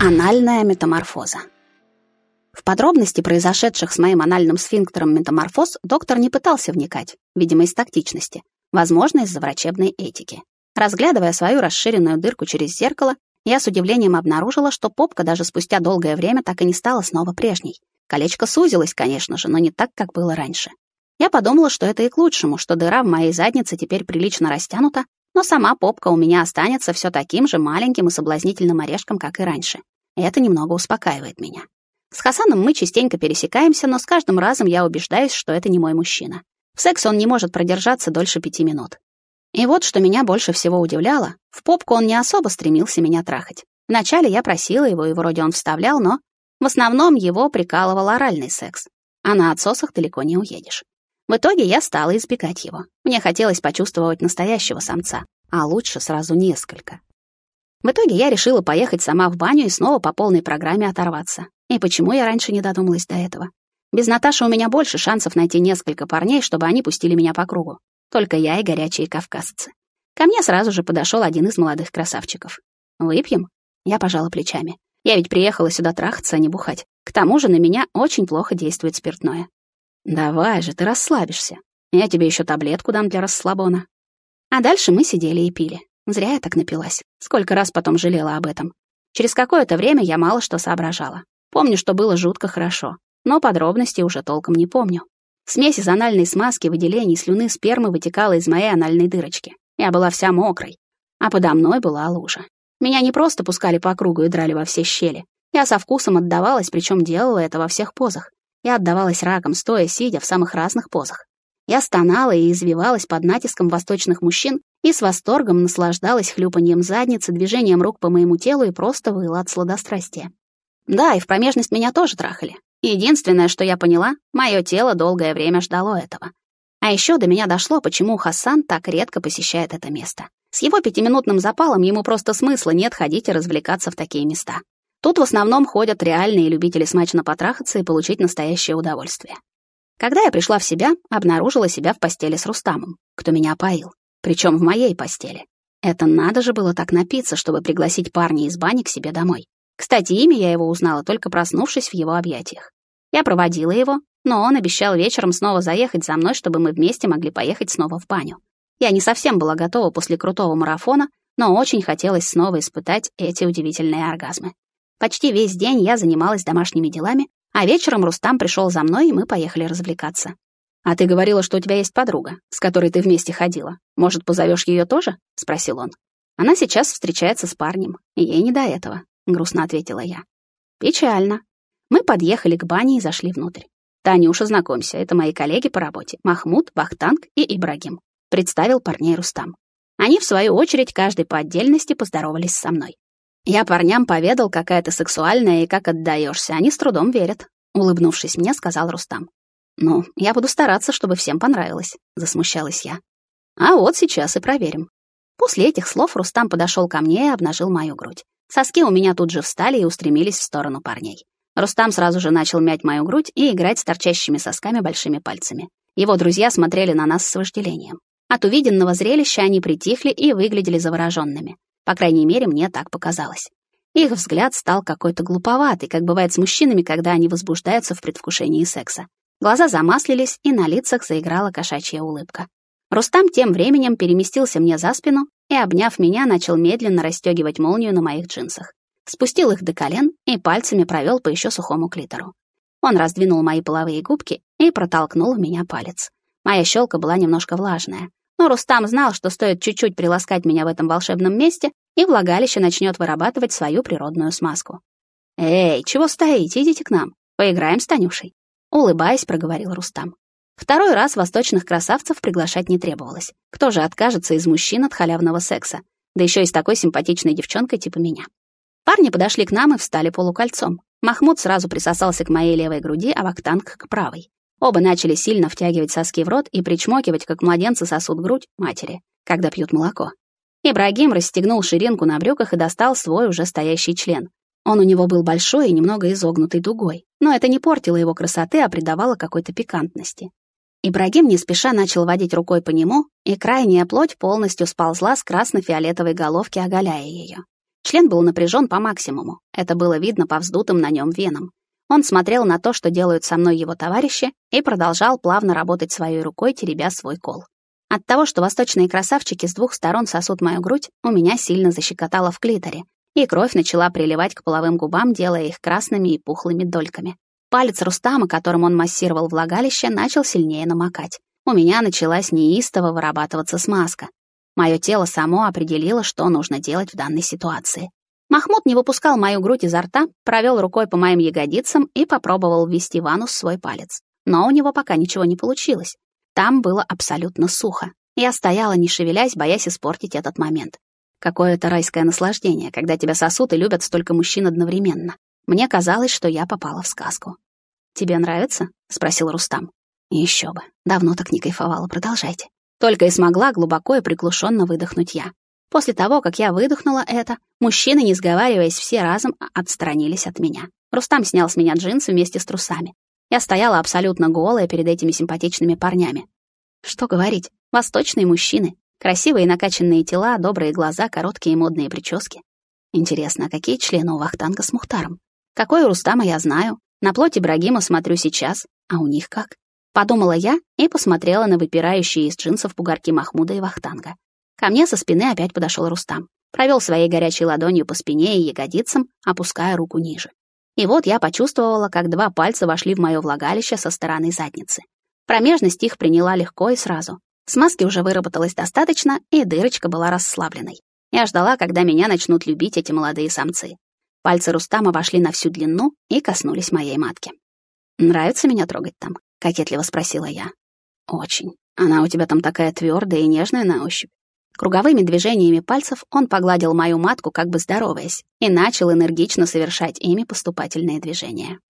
Анальная метаморфоза. В подробности произошедших с моим анальным сфинктером метаморфоз доктор не пытался вникать, видимо, из тактичности, возможно, из-за врачебной этики. Разглядывая свою расширенную дырку через зеркало, я с удивлением обнаружила, что попка даже спустя долгое время так и не стала снова прежней. Колечко сузилось, конечно же, но не так, как было раньше. Я подумала, что это и к лучшему, что дыра в моей заднице теперь прилично растянута, но сама попка у меня останется все таким же маленьким и соблазнительным орешком, как и раньше. И это немного успокаивает меня. С Хасаном мы частенько пересекаемся, но с каждым разом я убеждаюсь, что это не мой мужчина. В сексе он не может продержаться дольше пяти минут. И вот что меня больше всего удивляло, в попку он не особо стремился меня трахать. Вначале я просила его, и вроде он вставлял, но в основном его прикалывал оральный секс. А на отсосах далеко не уедешь. В итоге я стала избегать его. Мне хотелось почувствовать настоящего самца, а лучше сразу несколько. В итоге я решила поехать сама в баню и снова по полной программе оторваться. И почему я раньше не додумалась до этого? Без Наташи у меня больше шансов найти несколько парней, чтобы они пустили меня по кругу. Только я и горячие кавказцы. Ко мне сразу же подошел один из молодых красавчиков. «Выпьем?» Я пожала плечами. Я ведь приехала сюда трахаться, а не бухать. К тому же на меня очень плохо действует спиртное. Давай же, ты расслабишься. Я тебе еще таблетку дам для расслабона. А дальше мы сидели и пили. Зря я так напилась. Сколько раз потом жалела об этом. Через какое-то время я мало что соображала. Помню, что было жутко хорошо, но подробностей уже толком не помню. Смесь из анальной смазки, выделений слюны, спермы вытекала из моей анальной дырочки. Я была вся мокрой, а подо мной была лужа. Меня не просто пускали по кругу и драли во все щели. Я со вкусом отдавалась, причем делала это во всех позах. Я отдавалась раком, стоя, сидя в самых разных позах. Я стонала и извивалась под натиском восточных мужчин и с восторгом наслаждалась хлюпаньем задницы, движением рук по моему телу и просто выла от сладострастия. Да, и в промежность меня тоже трахали. Единственное, что я поняла, мое тело долгое время ждало этого. А еще до меня дошло, почему Хасан так редко посещает это место. С его пятиминутным запалом ему просто смысла нет ходить и развлекаться в такие места. Тут в основном ходят реальные любители смачно потрахаться и получить настоящее удовольствие. Когда я пришла в себя, обнаружила себя в постели с Рустамом, кто меня опоил. Причем в моей постели. Это надо же было так напиться, чтобы пригласить парня из бани к себе домой. Кстати, имя я его узнала, только проснувшись в его объятиях. Я проводила его, но он обещал вечером снова заехать за мной, чтобы мы вместе могли поехать снова в баню. Я не совсем была готова после крутого марафона, но очень хотелось снова испытать эти удивительные оргазмы. Почти весь день я занималась домашними делами, а вечером Рустам пришел за мной, и мы поехали развлекаться. «А ты говорила, что у тебя есть подруга, с которой ты вместе ходила. Может, позовешь ее тоже?» — спросил он. «Она сейчас встречается с парнем, и ей не до этого», — грустно ответила я. «Печально». Мы подъехали к бане и зашли внутрь. «Танюша, знакомься, это мои коллеги по работе, Махмуд, Вахтанг и Ибрагим», — представил парней Рустам. Они, в свою очередь, каждый по отдельности поздоровались со мной. Я парням поведал, какая ты сексуальная и как отдаешься. Они с трудом верят. Улыбнувшись мне, сказал Рустам. «Ну, я буду стараться, чтобы всем понравилось», — засмущалась я. «А вот сейчас и проверим». После этих слов Рустам подошел ко мне и обнажил мою грудь. Соски у меня тут же встали и устремились в сторону парней. Рустам сразу же начал мять мою грудь и играть с торчащими сосками большими пальцами. Его друзья смотрели на нас с вожделением. От увиденного зрелища они притихли и выглядели завороженными. По крайней мере, мне так показалось. Их взгляд стал какой-то глуповатый, как бывает с мужчинами, когда они возбуждаются в предвкушении секса. Глаза замаслились, и на лицах заиграла кошачья улыбка. Рустам тем временем переместился мне за спину и, обняв меня, начал медленно расстегивать молнию на моих джинсах. Спустил их до колен и пальцами провел по еще сухому клитору. Он раздвинул мои половые губки и протолкнул в меня палец. Моя щелка была немножко влажная. Но Рустам знал, что стоит чуть-чуть приласкать меня в этом волшебном месте, и влагалище начнет вырабатывать свою природную смазку. «Эй, чего стоите? Идите к нам. Поиграем с Танюшей». Улыбаясь, проговорил Рустам. Второй раз восточных красавцев приглашать не требовалось. Кто же откажется из мужчин от халявного секса? Да еще и с такой симпатичной девчонкой типа меня. Парни подошли к нам и встали полукольцом. Махмуд сразу присосался к моей левой груди, а Вахтанг — к правой. Оба начали сильно втягивать соски в рот и причмокивать, как младенцы сосут грудь матери, когда пьют молоко. Ибрагим расстегнул ширинку на брюках и достал свой уже стоящий член. Он у него был большой и немного изогнутый дугой, но это не портило его красоты, а придавало какой-то пикантности. Ибрагим не спеша начал водить рукой по нему, и крайняя плоть полностью сползла с красно-фиолетовой головки, оголяя ее. Член был напряжен по максимуму. Это было видно по вздутым на нем венам. Он смотрел на то, что делают со мной его товарищи, и продолжал плавно работать своей рукой, теребя свой кол. От того, что восточные красавчики с двух сторон сосут мою грудь, у меня сильно защекотало в клиторе, и кровь начала приливать к половым губам, делая их красными и пухлыми дольками. Палец Рустама, которым он массировал влагалище, начал сильнее намокать. У меня началась неистово вырабатываться смазка. Мое тело само определило, что нужно делать в данной ситуации. Махмуд не выпускал мою грудь изо рта, провел рукой по моим ягодицам и попробовал ввести в анус свой палец. Но у него пока ничего не получилось. Там было абсолютно сухо. Я стояла, не шевелясь, боясь испортить этот момент. Какое-то райское наслаждение, когда тебя сосут и любят столько мужчин одновременно. Мне казалось, что я попала в сказку. «Тебе нравится?» — спросил Рустам. Еще бы. Давно так не кайфовала. Продолжайте. Только и смогла глубоко и приглушенно выдохнуть я. После того, как я выдохнула это, мужчины, не сговариваясь, все разом отстранились от меня. Рустам снял с меня джинсы вместе с трусами. Я стояла абсолютно голая перед этими симпатичными парнями. Что говорить, восточные мужчины. Красивые накачанные тела, добрые глаза, короткие модные прически. Интересно, а какие члены у Вахтанга с Мухтаром? Какой у Рустама я знаю. На плоть Ибрагима смотрю сейчас, а у них как? Подумала я и посмотрела на выпирающие из джинсов бугорки Махмуда и Вахтанга. Ко мне со спины опять подошел Рустам. Провел своей горячей ладонью по спине и ягодицам, опуская руку ниже. И вот я почувствовала, как два пальца вошли в мое влагалище со стороны задницы. Промежность их приняла легко и сразу. Смазки уже выработалось достаточно, и дырочка была расслабленной. Я ждала, когда меня начнут любить эти молодые самцы. Пальцы Рустама вошли на всю длину и коснулись моей матки. «Нравится меня трогать там?» — кокетливо спросила я. «Очень. Она у тебя там такая твердая и нежная на ощупь. Круговыми движениями пальцев он погладил мою матку, как бы здороваясь, и начал энергично совершать ими поступательные движения.